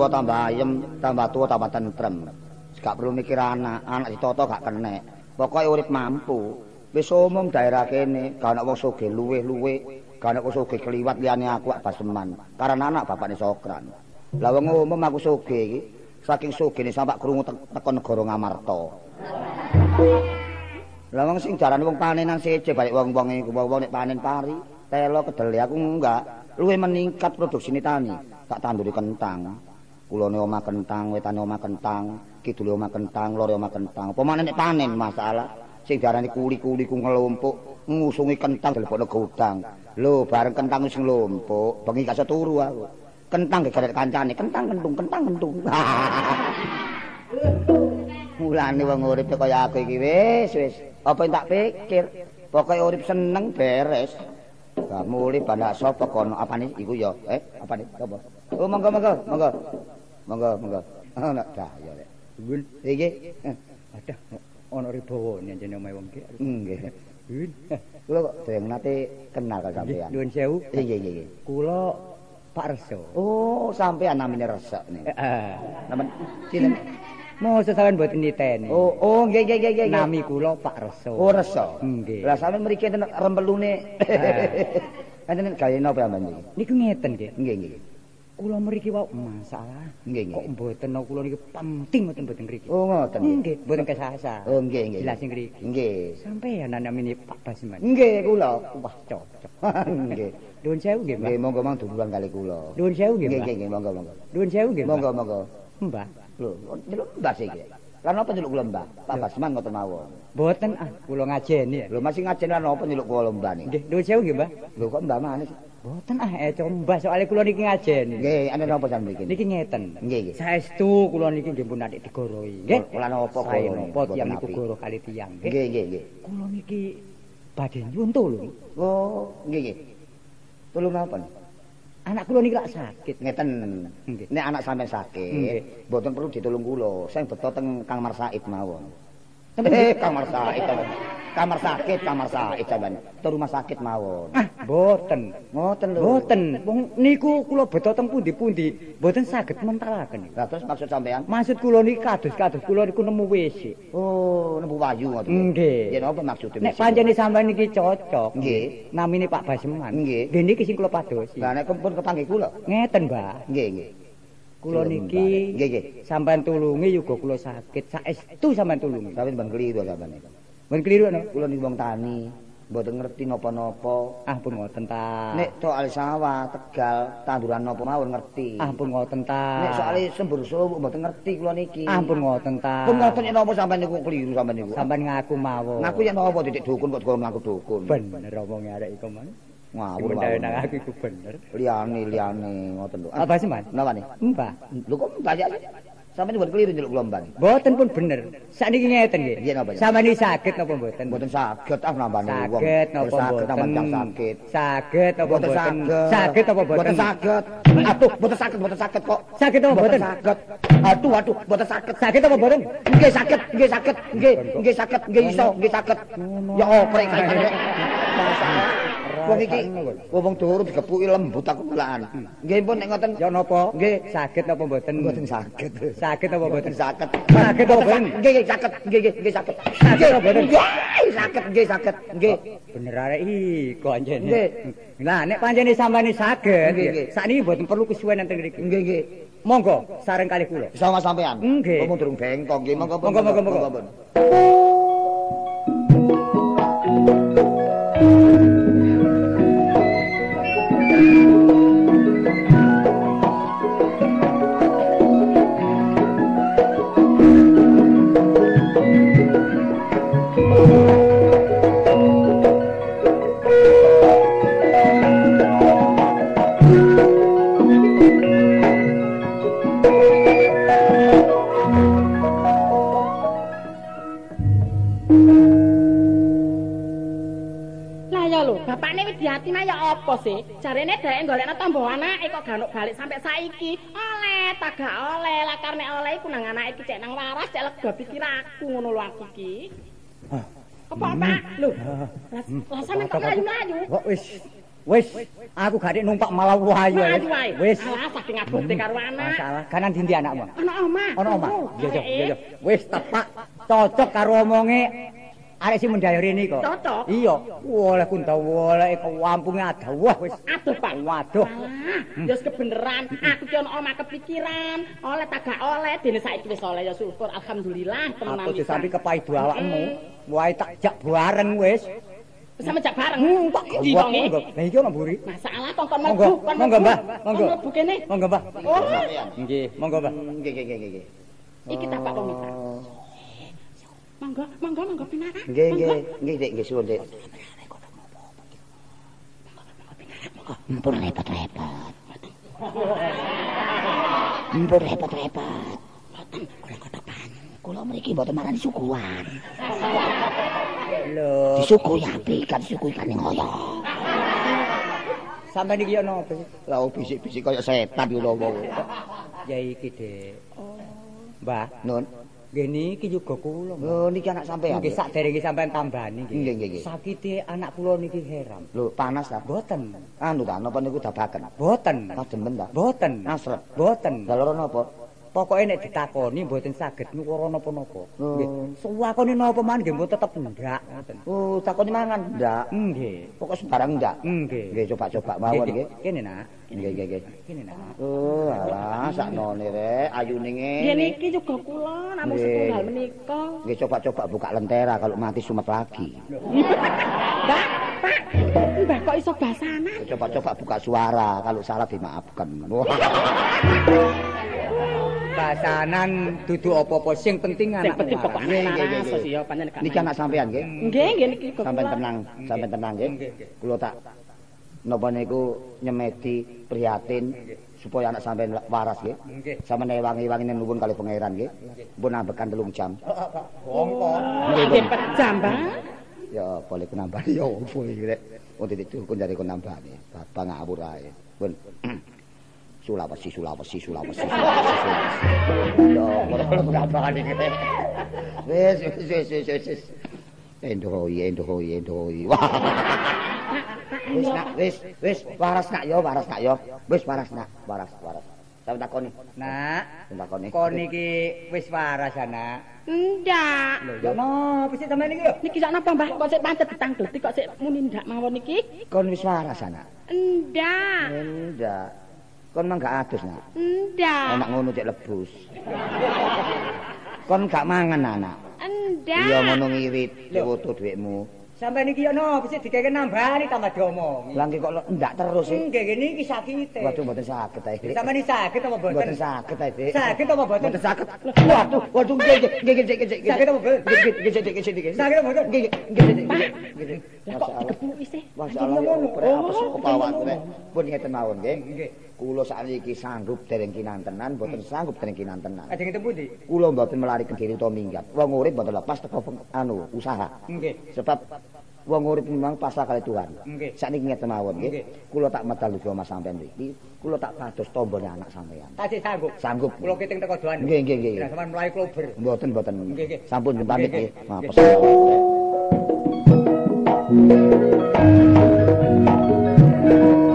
tuwa tambah ayem, tambah tuwa tambah tentrem. Gak perlu mikir anak, anak ditoto gak kenek. Pokoke urip mampu. Wis umum daerah kene, gak ana wong sugih luweh-luweh, gak ana sugih kliwat liyane aku ak Baseman. Karena anak bapakne Sokran. Lah wong umum aku sugih iki, saking sugihne sampak krungu teko negara Ngamarta. Lah wong sing darane wong panenan seje balik wong-wong iku wong nek panen pari, telo kedele aku enggak. Luwih meningkat produksine tani, tak tanduri kentang. Kulone omah kentang, wetane omah kentang, kidule omah kentang, lore omah kentang. Apa nek panen masalah sing diarani kuli-kuli ku ngelumpuk, ngusungi kentang dilebokno gudang. Lho, bareng kentang wis nglumpuk, bengi gak turu aku. Kentang gegaret kancane, kentang kentung, kentang kentung. Mulane wong urip kaya aku iki wis wis. Apa tak pikir? Pokoke urip seneng beres. Lah muli banyak sapa kono apane iku ya? Eh, apane? Apa? Oh, monggo monggo, monggo. Monggo, monggo. Ana daya rek. Bun, iki. Aduh, ana ribawa njenenge omahe wong iki. Nggih. Bun. Kula kok dereng nate kenal karo sampean. Nuwun sewu. Nggih, nggih, nggih. Kula Pak Reso. Oh, sampean namine resek nih. Heeh. Namen sinten? Mosok sampean mboten niteni. Oh, oh, nggih, nggih, nggih. Nami kula Pak Reso. Oh, resek. Nggih. Lah sampean mriki enten rempelune. Enten gawe napa sampean iki? Niku ngeten nggih. Nggih, nggih. Kula mriki wau masalah. Nggih, Kok nggih. mboten nang kula niki penting mboten mboten mriki. Oh, ngoten. nggih. Mboten kesasa. Oh, nggih, nggih. Jelasin mriki. Nggih. Sampeyan namine Pak Basman. Nggih, kula. Wah, cocok. Nggih. Nuwun sewu nggih. Nggih, monggo mang duluan kali kula. Nuwun sewu nggih, Nggih, nggih, nggih, monggo, monggo. Nuwun sewu nggih. Monggo, monggo. Mbah. Lho, nyeluk Mbah sih iki. Lan apa nyeluk kula Mbah? Pak Basman ngoten mawon. Mboten ah, kula ngajeni. Lho masih ngajen lan apa nyeluk kula Mbah niki? Nggih, nuwun sewu nggih, Mbah. Lho kok Mbah maneh sih? Mboten ah, eh combah soalnya kula niki ngajeni. Nggih, ana napa sampeyan mriki? Niki ngeten. Nggih, nggih. Saestu kula niki nggih pun adik digoroi, nggih. Kula napa kula napa tiyang niku goro kali tiyang, nggih. Nggih, nggih, nggih. Kula niki badhe nyuwun tulung. Oh, nggih, nggih. Tulung napa? nih? Anak kula niki lak sakit. Ngeten. Nggih. Nek anak sampean Nggih. sakit, mboten perlu ditulung kula. Sing beto teng Kang Marsaid mawon. Eh, Kang Marsaid. sampean. Kamar sakit, kamar sakit sampean. Te rumah sakit mawon. Ah, mboten. Ngoten lho. Mboten. Wong niku kula beto teng pundi-pundi, mboten saged mentalaken. Lah terus maksud sampean? Maksud kula niki kados-kados kula niku nemu WC. Oh, nembu wayu ngoten. Nggih. Ya napa maksudnya? Nek pancene sampean niki cocok. Nggih. Namine Pak Basman. Nggih. Nggih niki sing kula padosi. Lah nek pun kepanggih kula. Ngeten, Mbah. Nggih, nggih. Kula niki Nggih, nggih. sampean tulungi yuga kula sakit saestu sampean tulungi. Sampeyan ben kliru sampean iki. Men kliru no? Kula niki wong tani, mboten ngerti napa-napa. Ah pun ngoten ta. Nek soal sawah, Tegal, tanduran napa mawon ngerti. ah pun ngoten ta. Nek soal sembur suwu mboten ngerti kula niki. ah pun ngoten ta. Pun ngoten yen napa sampean niku kliru sampean niku. Sampean ngaku mawon. Ngaku yen napa titik dukun kok dukun ngaku dukun. bener omonge arek iku man. Ngawur mawon. nang aku iku bener. Liyane liyane ngoten lho. Apa sih, Man? Napa nih? Mbah. Lho kok banyak sampeyan mboten kliru njeluk kula mbah. Mboten pun bener. Sakniki ngeten nggih. Iya, napa, ya? Sampeyan iki saged napa mboten? Mboten saged ah nambani wong. Saged napa Saged mboten? tiyang sakit. Saged napa Mboten saged. Saged napa mboten? Mboten saged. Aduh, mboten saged, mboten saged kok. Saged napa mboten? saged. Aduh, aduh, mboten saged. Saged apa mboten? Nggih saged, nggih saged, nggih, nggih saged, nggih iso, nggih saged. Ya oprek saiki rek. Masalah. Wong iki wong durung digepuki lembut aku belaan. Nggih pun nek ngoten Ya napa? Nggih. Saged napa mboten? mboten saged. Saged napa mboten? Saged. Saged apa mboten? Nggih, nggih saged, nggih, nggih, nggih saged. Saged mboten? Saged, nggih saged, nggih. Bener arek iku anjene. Nggih. Lah nek pancene sampeyan saged, sakniki mboten perlu kesuwen enten mriki. Nggih, nggih. Monggo sareng kalih kula. Sama sampean. Nggih. Ngomong durung bengkok nggih. Monggo, Monggo, monggo, monggo. Bapakne Widyatine ya apa sih? Jarene dhek golekno tombo anake kok ganuk balik sampai saiki. Oleh, tagak oleh, lah karene oleh iku nang anake iki cek nang waras cek lega pikir aku ngono lho aku iki. Apa Pak? Lho. Lah sampean kok mlayu-mlayu? Kok wis Wis, aku gak nek numpak malah wayu. Wae. Wis. Alah saking abote karo anak. Masalah. Kanan dindi anakmu. Ana omah. Ana omah. Iya, iya. Wis tepak cocok karo omonge arek si mendayar ini kok. Cocok? Iya. Woleh ku ndawoleh ke kampunge adawah wis. Aduh, Pak. Waduh. Ah, ya wis kebeneran. Aku ki ana omah kepikiran. Oleh tak gak oleh dene saiki wis oleh ya syukur. Alhamdulillah temenan. Aku disambi kepaidu awakmu. Wae tak jak bareng wis. Sama jak bareng. Hmm, tak Iki wong e. monggo. Lah iki ono mburi. Masalah kok kon mlebu, kon monggo. Mbah. Monggo. Mlebu kene. Monggo, Mbah. Oh, Nggih, monggo, Mbah. Nggih nggih nggih nggih. iki tapak komita. Monggo, monggo, monggo pinara. Nggih nggih nggih Dik nggih suwun Dik. Mpun repot-repot. Mpun repot-repot. Mboten kula kotokan. Kula mriki mboten marani sukuan. Lho, Disukui api kan disukui kan ngoyo. sampeyan iki ono apa sih? Lah bisik-bisik kaya setan ngono wong. Ya iki, Dik. Mbah, Nun. Nggih niki juga kula. Lho niki anak sampean. Nggih sakderenge sampean tambani nggih. Nggih, nggih. Sakite anak kula niki heram. Lho panas ta? Boten. Anu ta napa niku dabaken? Boten. Ta demen ta? Boten. Nasret. Boten. Lah loro napa? Pokoke nek ditakoni mboten saged nyuwara napa-napa. Oh. Nggih. Suwakone napa man nggih mboten tetep ndak ngoten. Oh, takoni mangan ndak? Nggih. Pokok sembarang ndak. Nggih. Nggih coba-coba mawon nggih. Kene nak. Nggih nggih nggih. Kene nak. Oh, alah saknone rek, ayune Nggih ngene. niki juga kula namung Nggih. setunggal menika. Nggih coba-coba buka lentera kalau mati sumet lagi. Mbak, Pak. Mbak kok iso basanan? Coba-coba buka suara kalau salah dimaafkan. Basanan dudu apa-apa sing penting Sing anak. penting nggih. ya pancen gak. niki anak sampean nggih. Nggih, nggih niki kok. Sampeyan kula. tenang, sampeyan tenang nggih. Kula tak napa niku nyemedi prihatin supaya anak sampean waras nggih. Nggih. Sampeyan wangi-wangi nuwun kali pangeran nggih. Pun ambekan telung jam. Wongko. Nggih pejam, Mbak. Ya boleh ku nambah ya opo iki rek. Oh titik dukun jare ku nambah nih. Bapak ngawur ae. Pun Sulawesi, Sulawesi, Sulawesi, Sulawesi. Sulawesi. Nambah iki rek. Wis, wis, wis, wis, wis. Endohoi, endohoi, endohoi. Wis nak, wis, wis, waras nak yo, waras nak yo. Wis waras nak, waras, waras. Sampe takoni, Nak, sampe takoni. kon iki wis waras anak. Ndak. Lho, napa sih sampeyan iki lho? Niki sak napa, Mbah? Kok sik pancet ditanggleti kok sik muni ndak mawon niki? Kon wis waras anak. Ndak. Enggak. Kon mah gak adus nak. Ndak. Enak ngono cek lebus. Kon gak mangan anak. Ndak. Iya ngono ngirit foto dhuwitmu. Sampeyan iki ya napa sih dikeke nambani tambah diomongi. Lah nggih kok ndak terus sih. Nggih ngene iki sakite. Waduh mboten saged ae. Sampeyan iki sakit apa Mboten mboten? saged ae, Dik. Sakit apa mboten? Mboten saged. Waduh, waduh nggih nggih nggih nggih nggih, nggih. Sakit apa mboten? Nggih nggih nggih nggih nggih nggih. Sakit apa mboten? Nggih nggih nggih nggih, nggih. Nggih. Kok dikepuki sih? Apa apa sih Oh, kepawan ngono. rek. Pun ngeten mawon nggih. Nggih. Kula sakniki sanggup dereng kinantenan, mboten sanggup dereng kinantenan. Ajeng itu pundi? Kula mboten melarikan diri utawa minggat. Wong urip mboten lepas teko anu usaha. Nggih. Sebab wong urip memang pasrah kali Tuhan. Nggih. Sakniki ngeten mawon nggih. Kula tak medal uga Mas sampean mriki. Kula tak pados tombone anak sampean. Tasih sanggup. Sanggup. Kula kiting teko doan. Nggih nggih nggih. Sampean mlayu klober. Mboten mboten. Nggih, nggih. Sampun pamit Nggih. Maaf. Nggih. Senak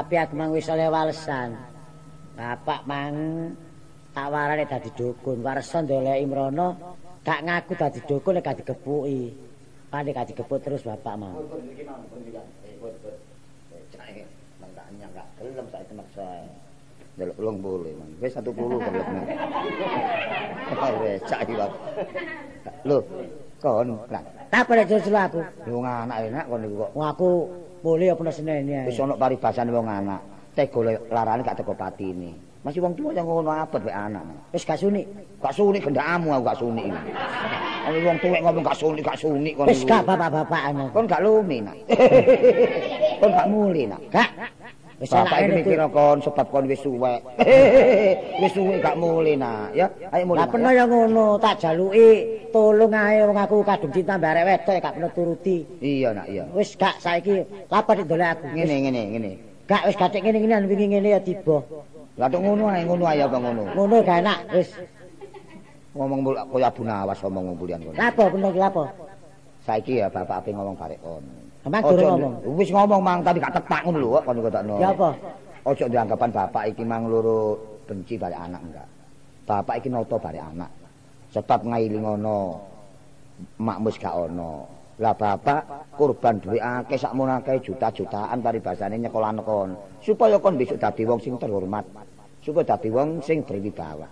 Tapi aku wis oleh walesan. Bapak mang tak warane dadi dukun, waresa ndeleki mrono, gak ngaku dadi dukun nek gak digepuki. Pane gak digepuk terus bapak mau. Gelem saiki maksa. Delok ulung boleh, Man. Wis 10 gelem. Wis cak iki, Pak. Lho, kon lah. Tak boleh jujur aku. Wong anak enak kon niku kok. Wong aku mulih apa senene Wis ana paribasane wong anak. Tego larane gak teko patine. Masih wong tuwa yang ngono abot wek anak. Wis gak suni. Gak sunik kendakmu aku gak sunik. Ana wong tuwek ngomong gak sunik, gak sunik kon. Wis gak bapak-bapakan. Kon gak lumi nak. kon gak muli nak. Gak. Wis Bapak enake iki niku. mikir kon sebab kon wis suwek. Wis suwek gak mulih nak, ya. Ayo mulih. Lah peno ya ngono, tak jaluki tolong ae wong aku kadung cinta mbak arek wedok gak peno turuti. Iya nak, iya. Wis gak saiki lapor dik ndolek aku. Ngene ngene ngene. Gak wis gatek ngene-ngene wingi ngene ya tiba. Lah tok ngono ae, ngono ae apa ngono. Ngono gak enak wis. Ngomong mul koyo Abu Nawas ngomong ngumpulian kono. Lapo peno ki lapo? Saiki ya bapak ape ngomong barek kon. Emang durung ngomong. Wis ngomong mang tapi gak tepak ngono lho kok kon kotakno. Ya apa? Ojo dianggapan bapak iki mang loro benci barek anak enggak. Bapak iki noto barek anak. Sebab ngailing ngono mak wis gak ono. Lah bapak kurban duit akeh sakmono akeh juta-jutaan paribasane nyekolan kon. Supaya kon besok dadi wong sing terhormat. Supaya dadi wong sing berwibawa.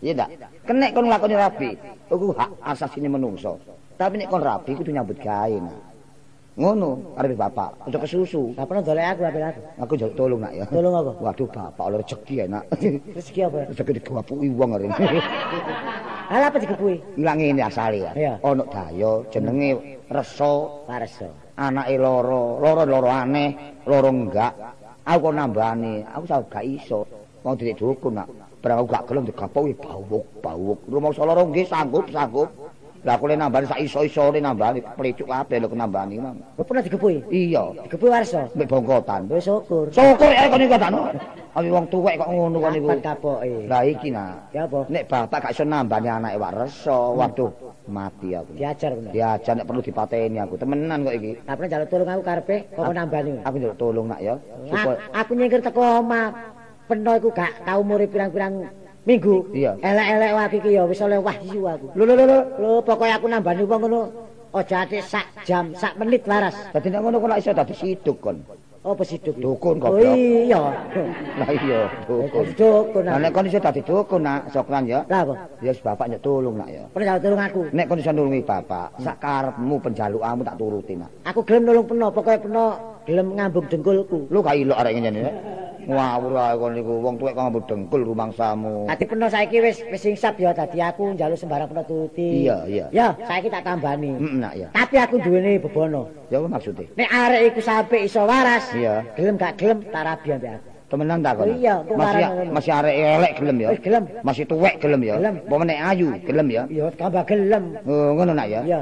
Iya ndak? Kenek kon nglakoni rabi, iku hak asasine menungso. Tapi nek kon rabi kudu nyambut gawe nak. Ngono arep bapak, aja kesusu. Lah peno ndolek aku apel aku. Aku njaluk tolong nak ya. Tolong apa? Waduh bapak oleh rezeki enak. Rezeki apa? Rezeki digawapuki wong arep. Lah apa digepuhi? Ilang ngene asale ya. Iya. Ono dayo jenenge Reso, Parso. anake loro, loro-loro aneh, loro enggak. Aku kok nambani, aku sak gak iso. Mau didik dukun nak. Barang aku gak gelem digapoki bawuk, bawuk. Rumangsa loro nggih sanggup, sanggup. Lah aku le nambani sak iso-isone nambani plecuk kabeh lho nambani. Kok pernah digepuhi? Iya, Digepuhi Warso. mbek bongkotan. Wis syukur. Syukur ya kon iku takno. Abi wong tuwek kok ngono kon iku. Kapan kapoke? Lah iki nak. Ya apa? Nek bapak gak iso nambani anake Wak Reso, waduh mati aku. Diajar bener. Diajar nek perlu dipateni aku. Temenan kok iki. Lah pernah njaluk tolong aku karepe kok nambani. Aku njaluk tolong nak ya. Aku, Supaya aku nyingkir teko omah. Peno iku gak tau murid pirang-pirang minggu. Iya. Elek-elek wae iki ya wis oleh wahyu aku. lho lho lho. lho. Pokoke aku nambani wong ngono aja ati sak jam, sak menit waras. Dadi nek ngono kok iso dadi siduk kon. Apa siduk? Dukun Oh goblok. iya. Lah iya, dukun. Dukun. Lah nek kon iso dadi dukun nak, sokran ya. Lah apa? Ya wis bapak nyek tolong nak ya. Pernah tolong aku. Nek kon iso nulungi bapak, sak karepmu penjalukanmu tak turuti nak. Aku gelem nulung peno, pokoke peno gelem ngambung dengkulku. Lu gak ilok arek ngene. Ngawur ae kon niku wong tuwek kok ngambut dengkul rumangsamu. Dadi peno saiki wis wis singsap ya dadi aku njaluk sembarang peno turuti. Iya, iya. Ya, saiki tak tambani. Heeh nak ya. Tapi aku duwene bebono. Ya apa maksudnya? Nek arek iku sampe iso waras, Iya. gelem gak gelem tak rabi ambek aku. Temenan tak kon? Oh iya, kok masih masih arek elek gelem ya. Wis gelem. Masih tuwek gelem ya. Apa ayu gelem ya. Ya tambah gelem. Oh, ngono nak ya. Iya.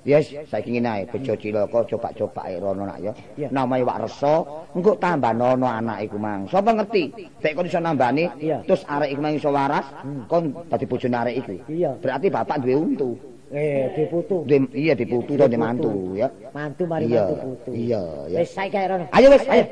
Yes, saiki ngene ae, bejo cilaka coba-coba ae rono nak ya. Iya. Namae Wak Reso, engko tambah nono anak iku mang. Sapa ngerti? Nek kon iso nambani, Iya. terus arek iku mang iso waras, kon dadi bojone arek iku. Iya. Berarti bapak duwe untu. Eh, diputu. Duwe iya diputu to mantu ya. Mantu mari Iya, mantu putu. iya, ya. Wis saiki ae rono. Ayo wis, ayo.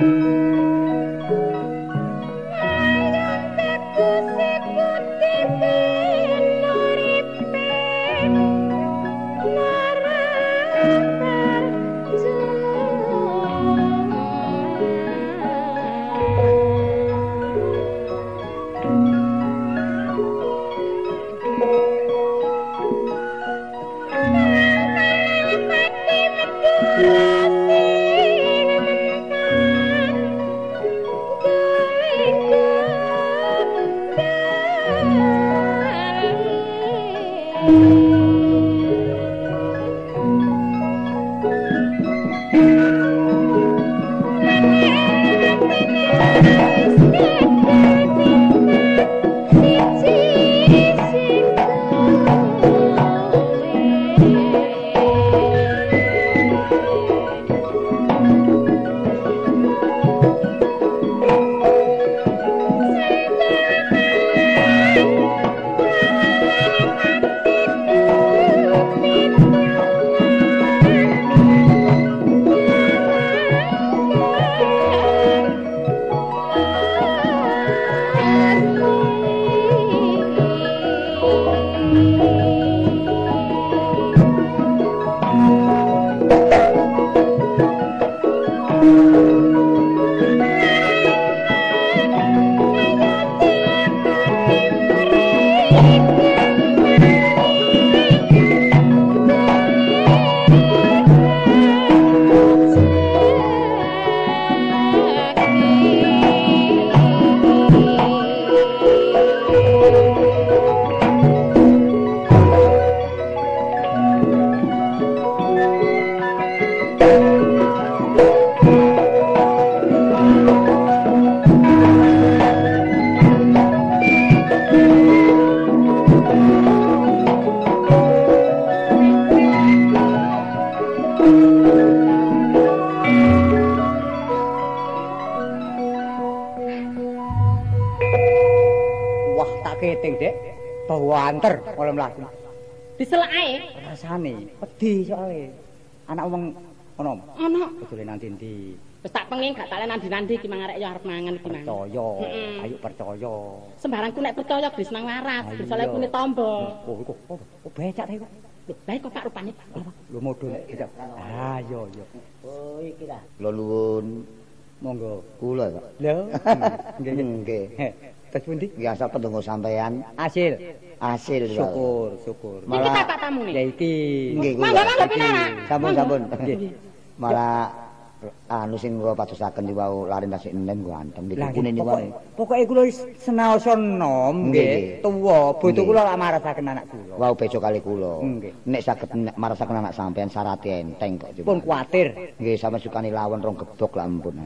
Thank Rasane wedi soalé. Anak wong ono Ana. bedole nang ndi Wis tak pengin gak tak nandi-nandi iki mang arek yo arep mangan iki mang. percaya. Ayo percaya. Sembarangku nek percaya gris nang waras, gris oleh kune tombo. Oh, iku oh, becak ta iku. Lho, Lah kok Pak rupane. Lho modho nek becak. Ah, iya iya. Oh iki lah. Kula nuwun Monggo. kula kok. Lho. Nggih nggih. Terus pundi? Biasa pendonga sampean Hasil. asil Pak. Syukur, syukur. Iki Malah- tapak tamune. Ya iki. Nggih kula. Mangga pinara. Sampun sampun. Nggih. Malah anu sing kula padosaken niku wau lari tasik enem ku antem Lah kune niku. pokoke pokoke kula wis senaosa nom Nggih. tuwa, bojo Nggih. kula lak marasaken anak kula. Wau bejo kali kula. Nek saged marasaken anak sampean syarat enteng kok. Pun kuatir. Nggih sampe sukani lawan rong gebok lah ampun.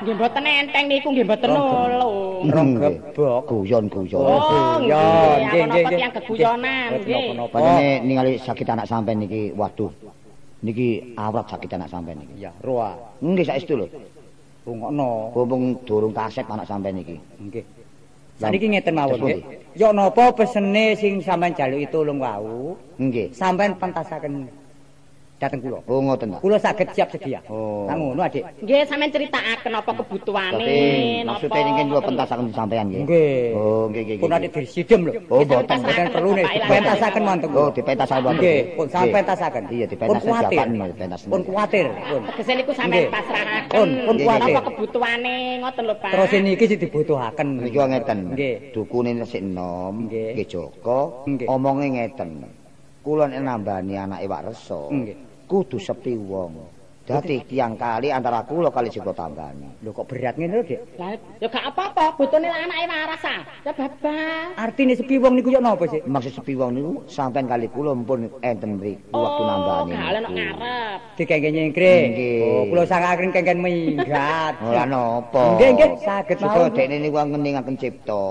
Nggih mboten enteng niku nggih mboten nulung. Rong Nggih. gebok. Guyon-guyon. Oh. Guyon, Apa nggih, napa nggih. tiyang keguyonan, Nggih. Padahal ningali sakit anak sampean niki waduh. Niki awrat sakit anak sampean niki. Ya, roa. Nggih saestu lho. Rungokno. Mumpung durung kasep anak sampean niki. Nggih. Saniki ngeten mawon nggih. Yo napa pesene sing sampean jaluki tulung wau, Nggih. sampean pentasaken dateng kula. Oh ngoten ta. Kula saged siap sedia. Oh. Ngono, Adik. Nggih sampean critakaken apa kebutuhane. Napa- maksudnya niki kula pentasaken sampean nggih. Nggih. Oh nggih nggih. Pun adik disidem lho. Oh Nggih, boten. sampean Mboten perlu Ilang. dipentasaken wonten. Oh dipentasaken wonten. Nggih, pun sampean pentasaken. Iya Pun dipentasaken kuatir. japan dipentasaken. Pun kuatir, pun. Tegese niku sampean pasrahaken. Pun, pun kuatir. Apa kebutuhane ngoten lho, Pak. Terus niki sing dibutuhaken. Niki ngeten. Nggih. Dukune sik enom, Nggih. Joko, omonge ngeten. Kula nek nambani anake Wak Resa, Nggih. Kudu sepi wong. Dadi tiang kali antara kula kali Joko tambani. Lho kok berat ngene lho, Dik? Lah ya gak apa-apa, botone anake waras ah. Ya babas. Artine sepi wong niku yo napa sih? Maksud sepi wong niku sampean kali kula mpun enten mriku waktu nambani. Oh, gak niku. ngarep. Dikengken nyengkring. Nggih. Oh, kula sangaken kengken minggat. Ora napa. Nggih, nggih, saged mawon. dekne niku ngeningaken cipta,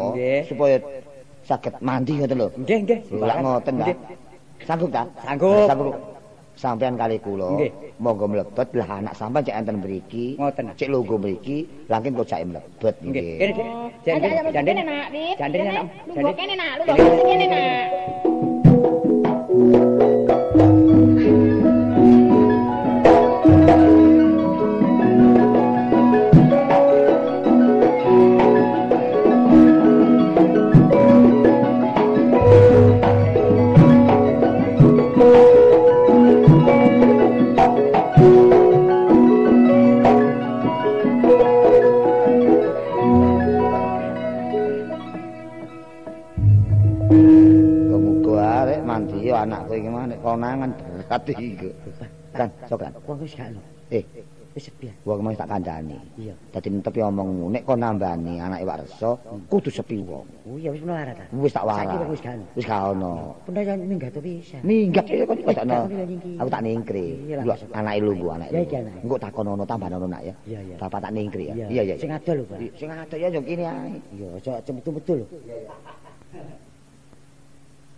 supaya saged mandi ngoten lho. Nggih, nggih. Lha ngoten ta. Sanggup ta? Sanggup. Sanggup. Sampean kali kula, monggo mlebet lah anak sampean cek enten mriki. Ngoten. Cek lungguh mriki, langkin kok cek mlebet Nggih. Nggih. Oh, Jandin, ayo, ayo, jandin. kene, nak. Jandin, Kene. nak. Kene lungguh kene berat iki. Kan, sok kan. Wong wis gak lho. Eh, Wis sepi. wong mau tak kandhani. Iya. Dadi netepi omongmu, nek kon nambani anake Wak Resa, kudu sepi wong. Oh iya wis melara ta. Wis tak Saiki waras. wong wis gak ono. Wis gak ono. Punda yo minggat to bisa. Minggat ya kok kok takno. Aku tak ningkri. Iya Lho anake lunggu anake. Ya, iki anake. Engko takon ono tambah ono nak ya. Iya, iya. Bapak tak ningkri ya. Iya, Iya iya. Sing adol lho, Pak. Sing ada ya yo kene ae. Iya, aja cemtu-metu lho.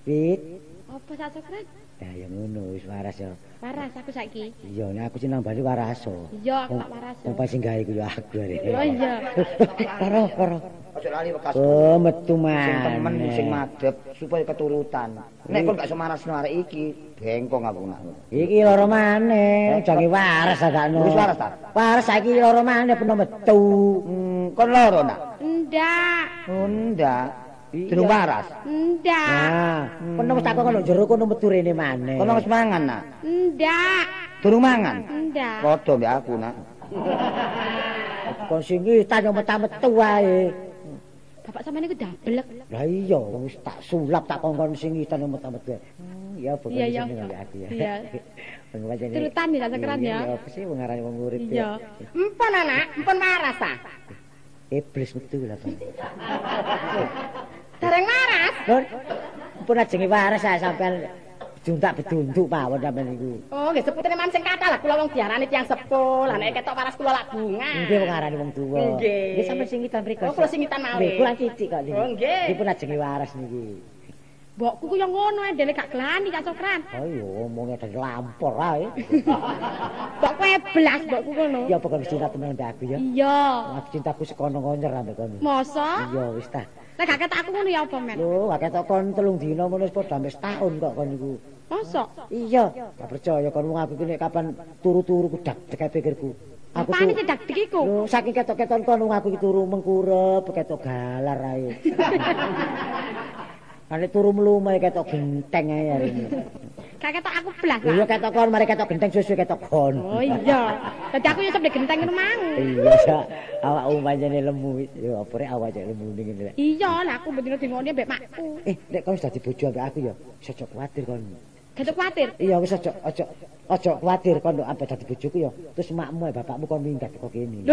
Pit. Apa sak sekret? Nah, ya ngono wis waras ya. Waras aku saiki. Iya, nek aku sing nambani waraso. Iya, aku waras. Wong pas sing gawe ku yo aku. Oh iya. Karo, karo. Aja lali bekas. Oh, metu Sing maneh. temen sing madhep supaya keturutan. Nek kon gak semaras arek iki, bengkong aku nak. Iki loro maneh, jange waras sakno. Wis waras ta? Waras saiki loro maneh peno metu. Hmm, kon loro nak. Ndak. Oh, ndak. Iya. Durung waras. Ndak. Nah, peno wis takon kono jero kono metu rene maneh. Kon wis mangan nak. Ndak. Durung mangan. Ndak. Padha mbek aku nak. Kon sing tanya metu wae. Bapak sampeyan iku dablek. Lah iya, wis tak sulap tak kongkon sing itan metu-metu. Hmm, ya pokoknya Iya, iya. seneng ambek aku ya. Iya. Turutan ya, sekeran ya. Iya, apa sih wong ngarani wong urip Iya. Empun anak, empun waras ah. Iblis metu lah. Pak. Dereng waras. Lur, pun ajenge waras saya sampean juntak bedunduk mawon sampean niku. Oh, nggih seputene man sing kathah lah kula wong diarani tiyang sepuh. Lah nek ketok waras kula lak bunga. Nggih wong ngarani wong tuwa. Nggih. Nggih sampean singitan mriko. Oh, kula singitan malih. Nggih, kula titik kok niki. Oh, nggih. Niki pun ajenge waras niki. Mbokku ku yo ngono ae dene gak gelani Cak Sokran. Oh iya, omongnya dari lampor ae. Mbokku eblas mbokku ngono. Ya pokoknya cinta temen mbak aku ya. Iya. Aku cintaku sekono ngonyer ambek kono. Masa? Iya wis ta. Lah gak ketok aku ngono ya apa men? Lho, gak ketok kon telung dina ngono wis padha wis taun kok kon niku. Mosok? Iya, gak percaya kon wong aku kene kapan turu-turu kudak dekat pikirku. Aku Apane sing dak dikiku? Lho, saking ketok-keton kon wong aku iki turu mengkurep, ketok galar ae. Ane turu mlume ketok genteng ae hari ini. Ketok aku blas. Iya ketok kon, mari ketok genteng suwe ketok kon. Oh iya. Dadi aku yo sampe genteng ngono mang. Iya, sak awakmu pancene lemu. Yo apa rek awak cek lemu ning ngene. Iya, lah aku bendino dingone mbek makku. Eh, nek kon wis dadi bojo ambek aku ya, wis aja kuwatir kon. Gak kuwatir. Iya wis aja aja aja kuwatir kon nek ambek dadi bojoku ya. Terus makmu e bapakmu kon minggat kok kene.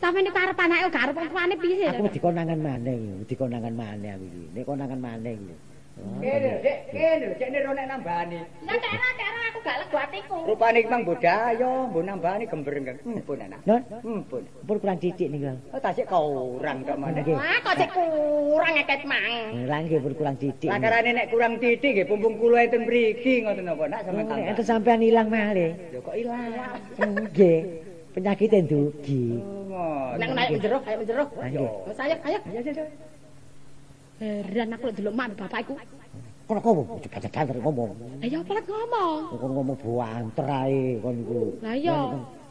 Sampe nek karep anake gak arep tuane piye? Aku wedi konangan maneh, wedi konangan maneh aku iki. Nek konangan maneh iki. Kene, Dek, kene, nek ronek nambani. Lah kena kena aku gak lego atiku. Rupane iki mang bodaya, mbok nambani gember kan. Mpun anak. Non, Mpun. pun kurang titik niku. Oh, tasik kurang kok maneh. Nggih. Wah, kok cek kurang eket mang. Lah nggih pun kurang titik. Lakarane nek kurang titik nggih pumpung kula enten mriki ngoten napa nak sampean Nek sampean ilang malih. Lho kok ilang. Nggih. Penyakit endugi. Oh, Nek naik jero, ayo jero. Nggih. Wes ayo, ayo. Ya ya ya. Heran aku lek delok mak bapakku. Kono kowe coba banter ngomong. Lah ya lek ngomong? Kon ngomong banter ae kon iku. Lah iya.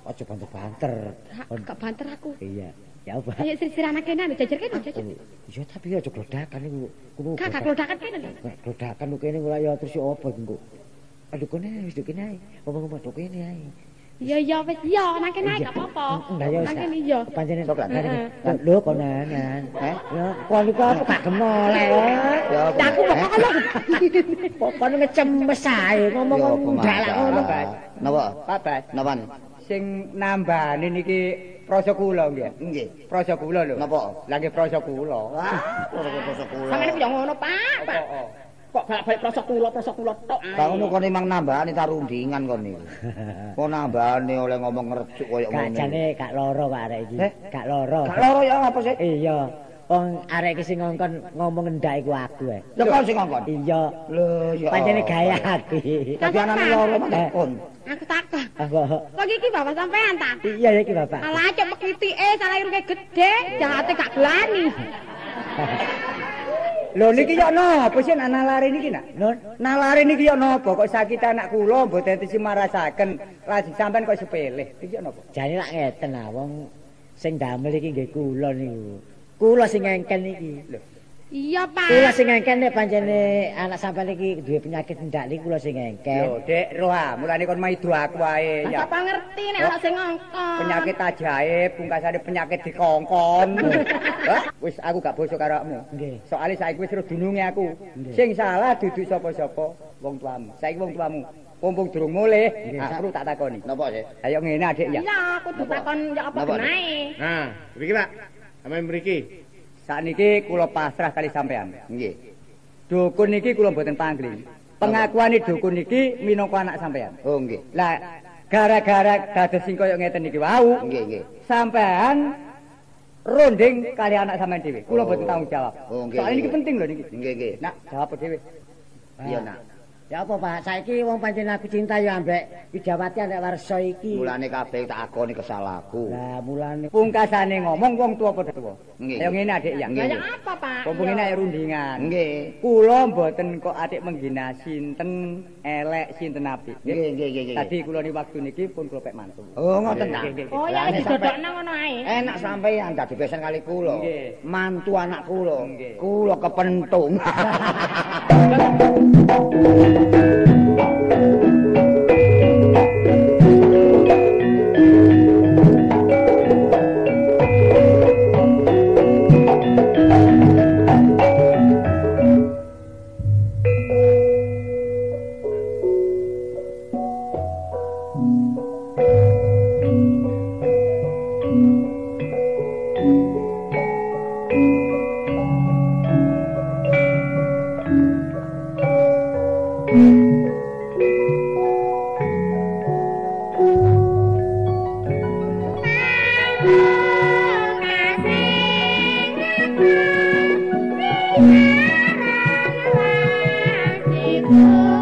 Aja banter-banter. Ha, Gak banter aku. Iya. Ya apa? Ayo sir-sir anak kene jajar kene jajar. Iya tapi aja glodakan iku. Kudu Gak gak klodakan kene glodakan ku kene ora ya terus ya apa iku. Aduh kene wis kene ae. Ngomong-ngomong kene ae. Iya iya wis iya anak kene ae gak apa-apa. Lah ya kene iya. Pancene Sok, Lan. Lho, Lho konanan. Eh? Ya kon iku aku gak gemolek. Ya aku kok lho. Pokoknya ngecemes ae ngomong Ya dalak ngono. Bas. Napa? Pak Bas, Napa sing nambani niki prasa kula nggih. Nggih. Prasa kula lho. Napa? Lah nggih prasa kula. Wah, kok kula. Sampeyan yo ngono, Pak. Pak. Kok balik prosok kula, prosok kula tok. Lah ngono kon emang nambahane tarundingan kon niku. Kok nambahane oleh ngomong ngrecuk koyo ngono. jane gak loro Pak arek iki. Eh? Gak loro. Gak loro ya apa sih? Iya. Wong arek iki sing ngongkon ngomong ngendak iku aku ae. Ya kon sing ngongkon. Iya. Lho ya. Pancene gaya aku. Tapi anane loro malah kon. Aku takon. Apa? Kok iki bapak sampean ta? Iya iki Bapak. Alah cek mekitike salah irunge gede, jahate gak gelani. Lho niki yo napa sih anak nalari niki nak? Nun, Nalari niki yo napa kok sakit anak kula mboten disi marasaken lajeng sampean kok sepele. Iki napa? jane lak ngeten ah wong sing damel iki nggih kula niku. Kula sing ngengken iki. Lho. Iya, Kula Pak. sing ngengken nek pancene anak sampean iki duwe penyakit ndak niku kula sing ngengken. Lho, Dek, roha, mulane kon maido aku wae ya. sapa ngerti nek ana sing ngongkon. Penyakit ajaib, pungkasane penyakit dikongkon. Hah? Wis aku gak bosok karo awakmu. Nggih. Soale saiki wis terus dununge aku. Sing salah dudu sapa-sapa wong tuamu. Saiki wong tuamu mumpung durung mulih, Nggih. aku tak takoni. Napa sih? Ayo ngene Adik ya. Iya, kudu takon ya apa Dik? genahe. Nah, mriki Pak. Sampeyan mriki. Sakniki kula pasrah kali sampean. Nggih. Dukun niki kula mboten panggling. Pengakuane dukun niki minangka anak sampean. Oh nggih. Lah gara-gara dados sing koyo ngeten iki wau, Nggih, nggih. sampean ronding kali anak sampean dhewe. Kula Oh. mboten tanggung jawab. Oh, nggih, Soalnya niki penting lho niki. Nggih, nggih. Nak, jawab dhewe. Iya, Nak. Ya apa Pak, saiki wong pancen aku cinta ya ambek Widawati ambek Warsa iki. Mulane kabeh tak akoni kesalahku. Lah mulane Pungkasane ngomong wong tua padha tuwa. Nggih. Ayo ngene Adik ya. Nggih. Lah ya apa, Pak? Iya. ini ayo rundingan. Nggih. Kula mboten kok adik menghina sinten elek sinten apik. Nggih, nggih, nggih. Tadi kula ni waktu niki pun kula pek mantu. Oh, ngoten ta. Oh, ya wis didodokno ngono ae. Enak sampeyan dadi pesen kali kula. Mantu anak kula. Kula kepentung. Thank you. Thank you. Lord.